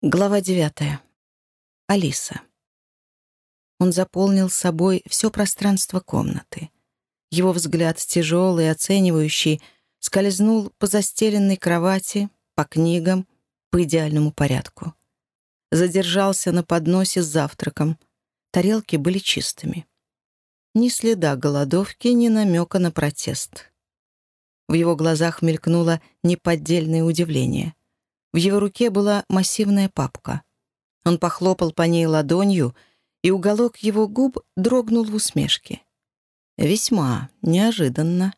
Глава девятая. Алиса. Он заполнил собой все пространство комнаты. Его взгляд, тяжелый, оценивающий, скользнул по застеленной кровати, по книгам, по идеальному порядку. Задержался на подносе с завтраком. Тарелки были чистыми. Ни следа голодовки, ни намека на протест. В его глазах мелькнуло неподдельное удивление. В его руке была массивная папка. Он похлопал по ней ладонью, и уголок его губ дрогнул в усмешке. «Весьма неожиданно.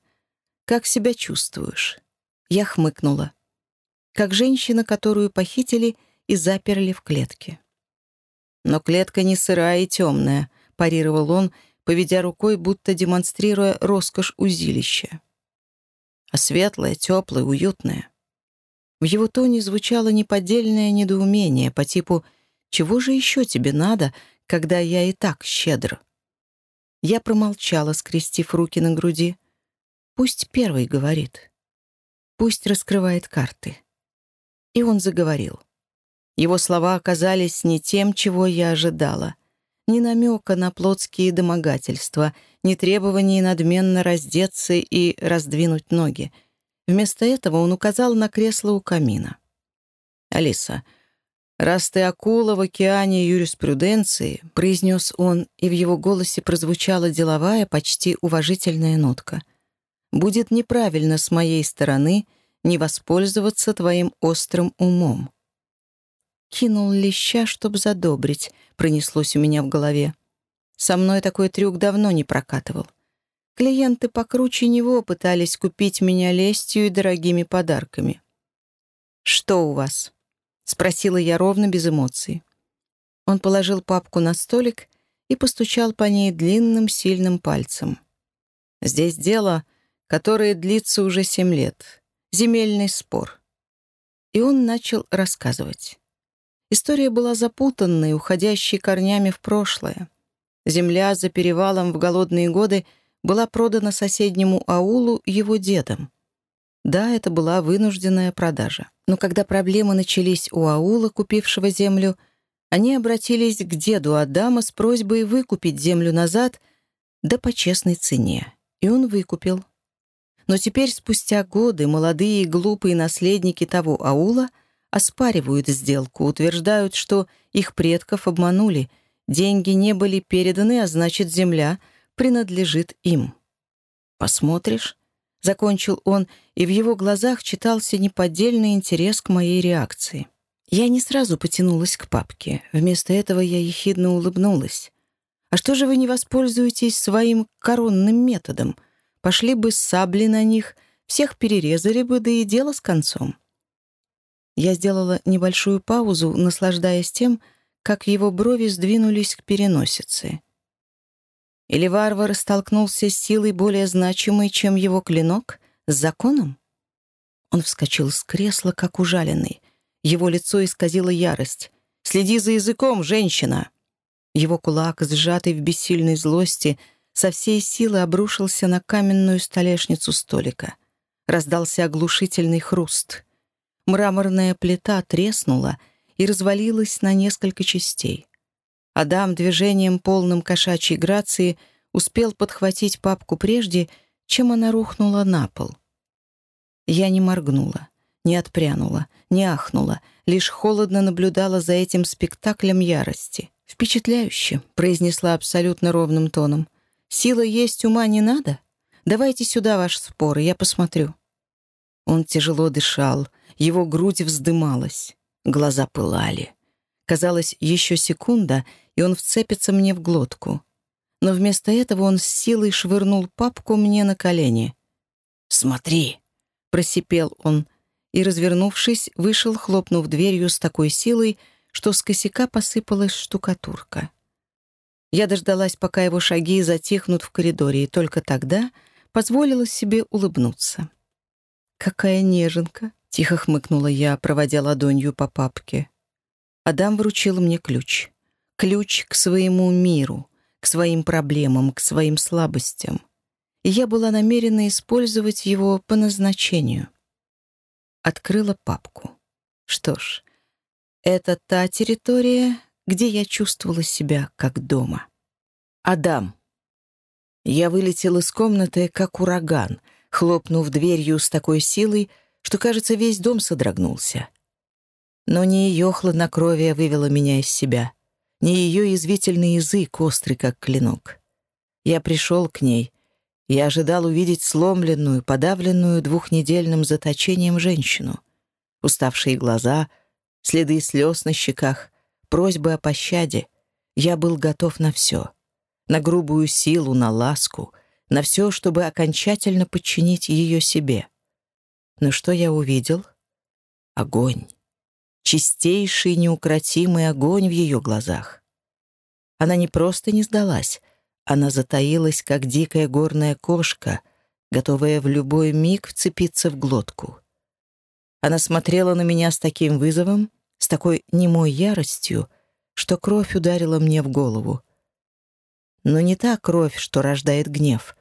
Как себя чувствуешь?» Я хмыкнула. Как женщина, которую похитили и заперли в клетке. «Но клетка не сырая и темная», — парировал он, поведя рукой, будто демонстрируя роскошь узилища. «А светлая, теплая, уютная. В его тоне звучало неподдельное недоумение по типу «Чего же еще тебе надо, когда я и так щедр?» Я промолчала, скрестив руки на груди. «Пусть первый говорит. Пусть раскрывает карты». И он заговорил. Его слова оказались не тем, чего я ожидала. Ни намека на плотские домогательства, ни требований надменно раздеться и раздвинуть ноги — Вместо этого он указал на кресло у камина. «Алиса, раз ты акула в океане юриспруденции», — произнес он, и в его голосе прозвучала деловая, почти уважительная нотка, «будет неправильно с моей стороны не воспользоваться твоим острым умом». «Кинул леща, чтоб задобрить», — пронеслось у меня в голове. «Со мной такой трюк давно не прокатывал». Клиенты покруче него пытались купить меня лестью и дорогими подарками. «Что у вас?» — спросила я ровно, без эмоций. Он положил папку на столик и постучал по ней длинным, сильным пальцем. «Здесь дело, которое длится уже семь лет. Земельный спор». И он начал рассказывать. История была запутанной, уходящей корнями в прошлое. Земля за перевалом в голодные годы — была продана соседнему аулу его дедом. Да, это была вынужденная продажа. Но когда проблемы начались у аула, купившего землю, они обратились к деду Адама с просьбой выкупить землю назад, да по честной цене. И он выкупил. Но теперь, спустя годы, молодые и глупые наследники того аула оспаривают сделку, утверждают, что их предков обманули, деньги не были переданы, а значит, земля — принадлежит им. «Посмотришь?» — закончил он, и в его глазах читался неподдельный интерес к моей реакции. Я не сразу потянулась к папке. Вместо этого я ехидно улыбнулась. «А что же вы не воспользуетесь своим коронным методом? Пошли бы сабли на них, всех перерезали бы, да и дело с концом». Я сделала небольшую паузу, наслаждаясь тем, как его брови сдвинулись к переносице. Или варвар столкнулся с силой более значимой, чем его клинок, с законом? Он вскочил с кресла, как ужаленный. Его лицо исказило ярость. «Следи за языком, женщина!» Его кулак, сжатый в бессильной злости, со всей силы обрушился на каменную столешницу столика. Раздался оглушительный хруст. Мраморная плита треснула и развалилась на несколько частей. Адам движением, полным кошачьей грации, успел подхватить папку прежде, чем она рухнула на пол. Я не моргнула, не отпрянула, не ахнула, лишь холодно наблюдала за этим спектаклем ярости. «Впечатляюще», — произнесла абсолютно ровным тоном. «Сила есть, ума не надо? Давайте сюда ваш спор, и я посмотрю». Он тяжело дышал, его грудь вздымалась, глаза пылали. Казалось, еще секунда, и он вцепится мне в глотку. Но вместо этого он с силой швырнул папку мне на колени. «Смотри!» — просипел он, и, развернувшись, вышел, хлопнув дверью с такой силой, что с косяка посыпалась штукатурка. Я дождалась, пока его шаги затихнут в коридоре, и только тогда позволила себе улыбнуться. «Какая неженка!» — тихо хмыкнула я, проводя ладонью по папке. Адам вручил мне ключ. Ключ к своему миру, к своим проблемам, к своим слабостям. И я была намерена использовать его по назначению. Открыла папку. Что ж, Это та территория, где я чувствовала себя как дома. Адам. Я вылетел из комнаты, как ураган, хлопнув дверью с такой силой, что, кажется, весь дом содрогнулся. Но не ее хладнокровие вывело меня из себя, не ее язвительный язык, острый как клинок. Я пришел к ней, я ожидал увидеть сломленную, подавленную двухнедельным заточением женщину. Уставшие глаза, следы слез на щеках, просьбы о пощаде. Я был готов на все. На грубую силу, на ласку, на все, чтобы окончательно подчинить ее себе. Но что я увидел? Огонь. Чистейший, неукротимый огонь в ее глазах. Она не просто не сдалась, она затаилась, как дикая горная кошка, готовая в любой миг вцепиться в глотку. Она смотрела на меня с таким вызовом, с такой немой яростью, что кровь ударила мне в голову. Но не та кровь, что рождает гнев.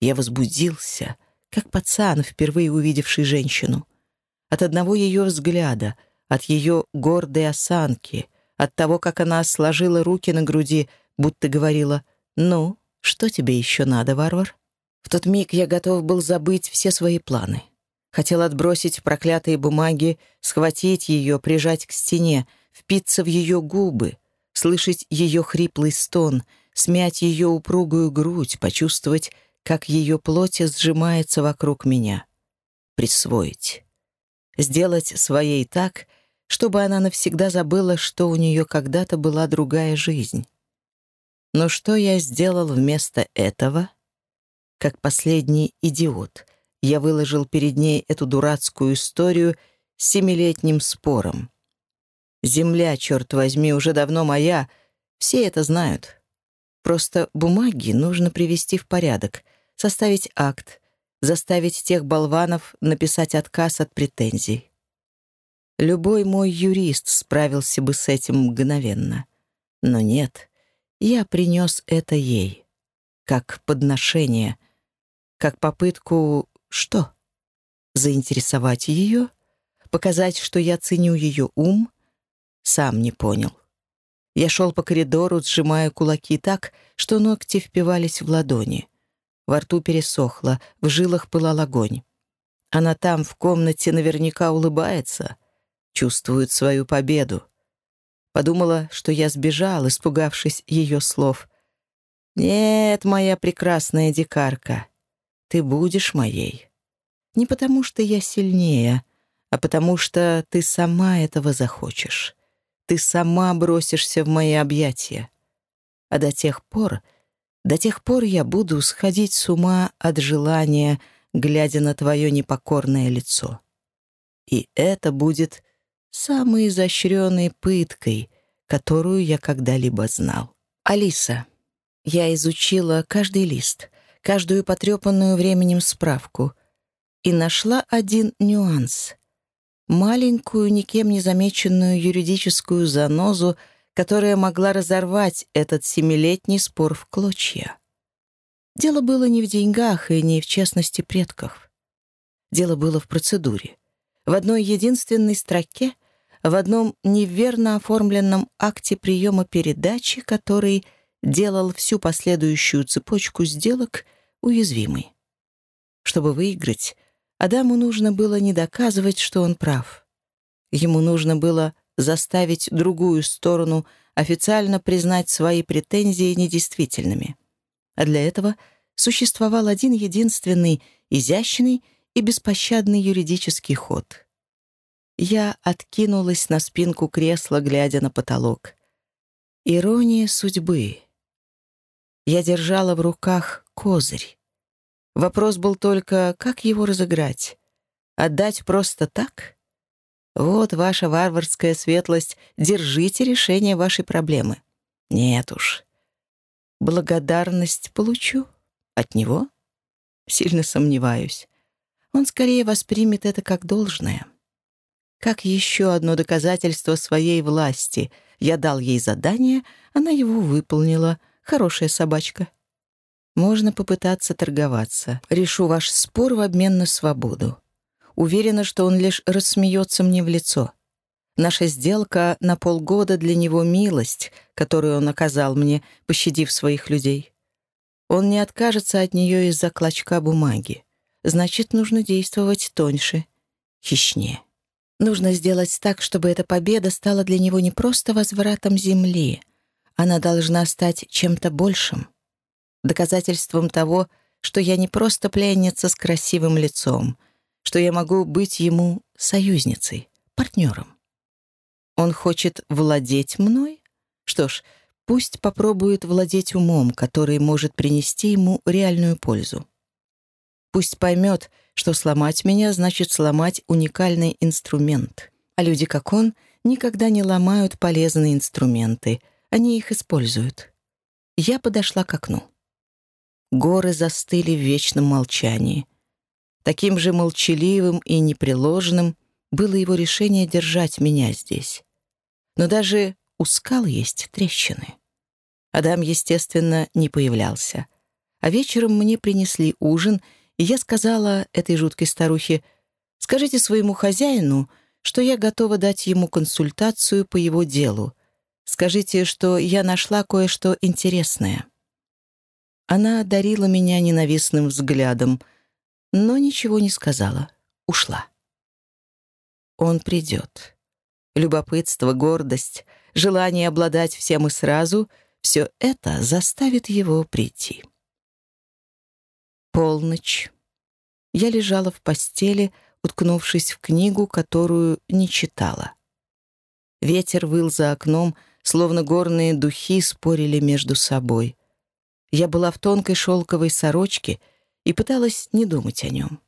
Я возбудился, как пацан, впервые увидевший женщину. От одного ее взгляда, от ее гордой осанки, от того, как она сложила руки на груди, будто говорила «Ну, что тебе еще надо, варвар?» В тот миг я готов был забыть все свои планы. Хотел отбросить проклятые бумаги, схватить ее, прижать к стене, впиться в ее губы, слышать ее хриплый стон, смять ее упругую грудь, почувствовать, как ее плоть сжимается вокруг меня. Присвоить. Сделать своей так, чтобы она навсегда забыла, что у нее когда-то была другая жизнь. Но что я сделал вместо этого? Как последний идиот, я выложил перед ней эту дурацкую историю с семилетним спором. Земля, черт возьми, уже давно моя, все это знают. Просто бумаги нужно привести в порядок, составить акт, заставить тех болванов написать отказ от претензий. Любой мой юрист справился бы с этим мгновенно. Но нет — я принес это ей, как подношение, как попытку что? Заинтересовать ее? Показать, что я ценю ее ум? Сам не понял. Я шел по коридору, сжимая кулаки так, что ногти впивались в ладони. Во рту пересохло, в жилах пылал огонь. Она там, в комнате, наверняка улыбается, чувствует свою победу. Подумала, что я сбежал, испугавшись ее слов. «Нет, моя прекрасная дикарка, ты будешь моей. Не потому, что я сильнее, а потому, что ты сама этого захочешь. Ты сама бросишься в мои объятия. А до тех пор, до тех пор я буду сходить с ума от желания, глядя на твое непокорное лицо. И это будет самой изощренной пыткой, которую я когда-либо знал. Алиса. Я изучила каждый лист, каждую потрепанную временем справку и нашла один нюанс. Маленькую, никем не замеченную юридическую занозу, которая могла разорвать этот семилетний спор в клочья. Дело было не в деньгах и не в честности предков. Дело было в процедуре. В одной единственной строке в одном неверно оформленном акте приема передачи, который делал всю последующую цепочку сделок уязвимой. Чтобы выиграть, Адаму нужно было не доказывать, что он прав. Ему нужно было заставить другую сторону официально признать свои претензии недействительными. А для этого существовал один единственный изящный и беспощадный юридический ход — я откинулась на спинку кресла, глядя на потолок. Ирония судьбы. Я держала в руках козырь. Вопрос был только, как его разыграть? Отдать просто так? Вот ваша варварская светлость, держите решение вашей проблемы. Нет уж. Благодарность получу? От него? Сильно сомневаюсь. Он скорее воспримет это как должное. Как еще одно доказательство своей власти. Я дал ей задание, она его выполнила. Хорошая собачка. Можно попытаться торговаться. Решу ваш спор в обмен на свободу. Уверена, что он лишь рассмеется мне в лицо. Наша сделка на полгода для него милость, которую он оказал мне, пощадив своих людей. Он не откажется от нее из-за клочка бумаги. Значит, нужно действовать тоньше, хищнее. Нужно сделать так, чтобы эта победа стала для него не просто возвратом земли. Она должна стать чем-то большим. Доказательством того, что я не просто пленница с красивым лицом, что я могу быть ему союзницей, партнером. Он хочет владеть мной? Что ж, пусть попробует владеть умом, который может принести ему реальную пользу. Пусть поймет, что сломать меня значит сломать уникальный инструмент. А люди, как он, никогда не ломают полезные инструменты, они их используют. Я подошла к окну. Горы застыли в вечном молчании. Таким же молчаливым и непреложным было его решение держать меня здесь. Но даже у скал есть трещины. Адам, естественно, не появлялся. А вечером мне принесли ужин, я сказала этой жуткой старухе, «Скажите своему хозяину, что я готова дать ему консультацию по его делу. Скажите, что я нашла кое-что интересное». Она одарила меня ненавистным взглядом, но ничего не сказала. Ушла. Он придет. Любопытство, гордость, желание обладать всем и сразу — все это заставит его прийти. Полночь. Я лежала в постели, уткнувшись в книгу, которую не читала. Ветер выл за окном, словно горные духи спорили между собой. Я была в тонкой шелковой сорочке и пыталась не думать о нем.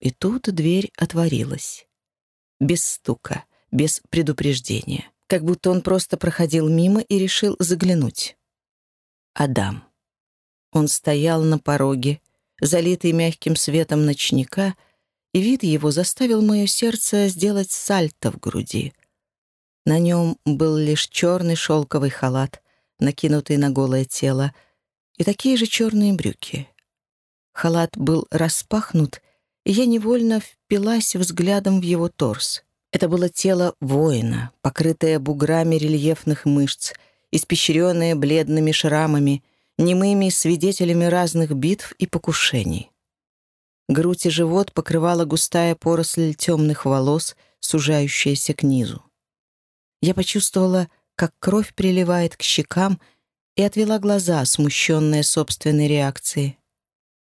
И тут дверь отворилась. Без стука — без предупреждения, как будто он просто проходил мимо и решил заглянуть. Адам. Он стоял на пороге, залитый мягким светом ночника, и вид его заставил мое сердце сделать сальто в груди. На нем был лишь черный шелковый халат, накинутый на голое тело, и такие же черные брюки. Халат был распахнут, и я невольно впилась взглядом в его торс. Это было тело воина, покрытое буграми рельефных мышц, испещренное бледными шрамами, немыми свидетелями разных битв и покушений. Грудь и живот покрывала густая поросль темных волос, сужающаяся к низу. Я почувствовала, как кровь приливает к щекам, и отвела глаза, смущенная собственной реакцией.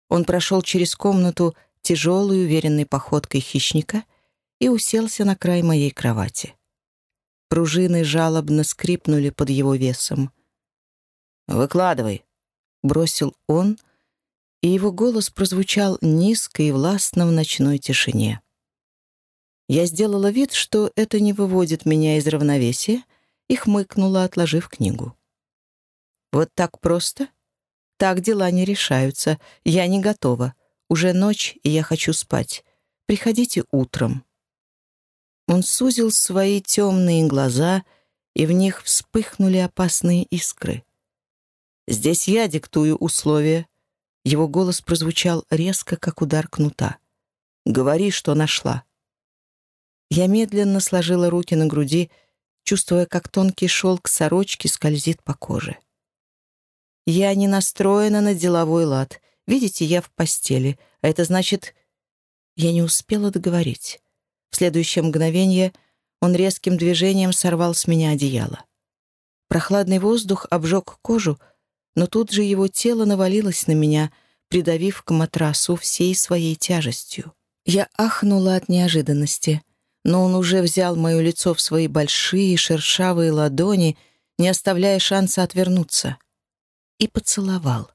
Он прошел через комнату тяжелой, уверенной походкой хищника — и уселся на край моей кровати. Пружины жалобно скрипнули под его весом. «Выкладывай», — бросил он, и его голос прозвучал низко и властно в ночной тишине. Я сделала вид, что это не выводит меня из равновесия, и хмыкнула, отложив книгу. «Вот так просто? Так дела не решаются. Я не готова. Уже ночь, и я хочу спать. Приходите утром». Он сузил свои темные глаза, и в них вспыхнули опасные искры. «Здесь я диктую условия». Его голос прозвучал резко, как удар кнута. «Говори, что нашла». Я медленно сложила руки на груди, чувствуя, как тонкий шелк сорочки скользит по коже. Я не настроена на деловой лад. Видите, я в постели, а это значит... Я не успела договорить. В следующее мгновение он резким движением сорвал с меня одеяло. Прохладный воздух обжег кожу, но тут же его тело навалилось на меня, придавив к матрасу всей своей тяжестью. Я ахнула от неожиданности, но он уже взял мое лицо в свои большие шершавые ладони, не оставляя шанса отвернуться, и поцеловал.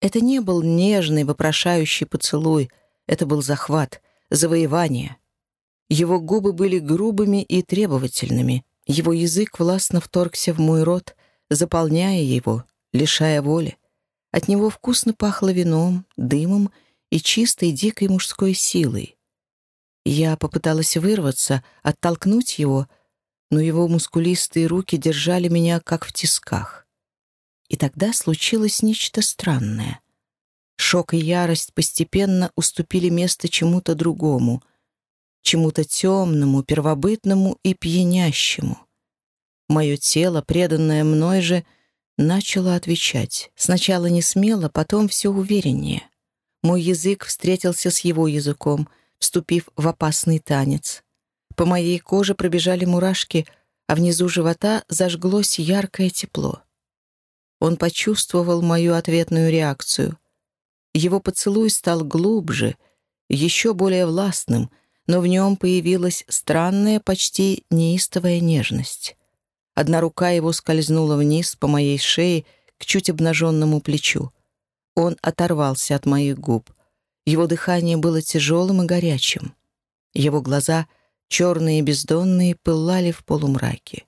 Это не был нежный, вопрошающий поцелуй, это был захват — завоевание. Его губы были грубыми и требовательными. Его язык властно вторгся в мой рот, заполняя его, лишая воли. От него вкусно пахло вином, дымом и чистой дикой мужской силой. Я попыталась вырваться, оттолкнуть его, но его мускулистые руки держали меня как в тисках. И тогда случилось нечто странное — Шок и ярость постепенно уступили место чему-то другому. чему-то темному, первобытному и пьянящему. Мое тело, преданное мной же, начало отвечать. Сначала не смело, потом все увереннее. Мой язык встретился с его языком, вступив в опасный танец. По моей коже пробежали мурашки, а внизу живота зажглось яркое тепло. Он почувствовал мою ответную реакцию. Его поцелуй стал глубже, еще более властным, но в нем появилась странная, почти неистовая нежность. Одна рука его скользнула вниз по моей шее к чуть обнаженному плечу. Он оторвался от моих губ. Его дыхание было тяжелым и горячим. Его глаза, черные и бездонные, пылали в полумраке.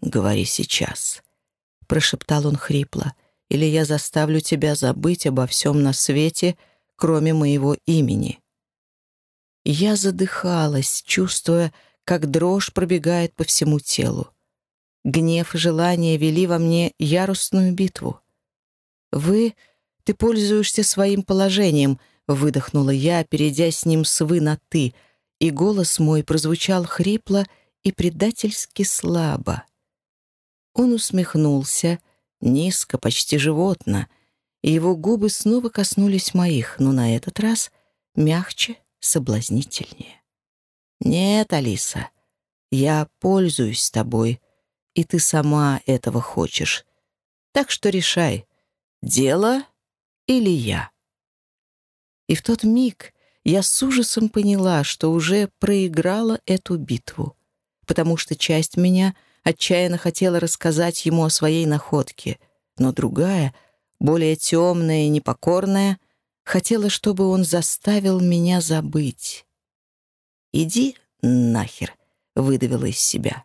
«Говори сейчас», — прошептал он хрипло, «или я заставлю тебя забыть обо всем на свете, кроме моего имени». Я задыхалась, чувствуя, как дрожь пробегает по всему телу. Гнев и желание вели во мне яростную битву. «Вы... Ты пользуешься своим положением», — выдохнула я, перейдя с ним с «вы» на «ты», и голос мой прозвучал хрипло и предательски слабо. Он усмехнулся, низко, почти животно, и его губы снова коснулись моих, но на этот раз мягче, соблазнительнее. «Нет, Алиса, я пользуюсь тобой, и ты сама этого хочешь. Так что решай, дело или я». И в тот миг я с ужасом поняла, что уже проиграла эту битву, потому что часть меня отчаянно хотела рассказать ему о своей находке, но другая, более темная и непокорная — Хотела, чтобы он заставил меня забыть. «Иди нахер», — выдавила из себя.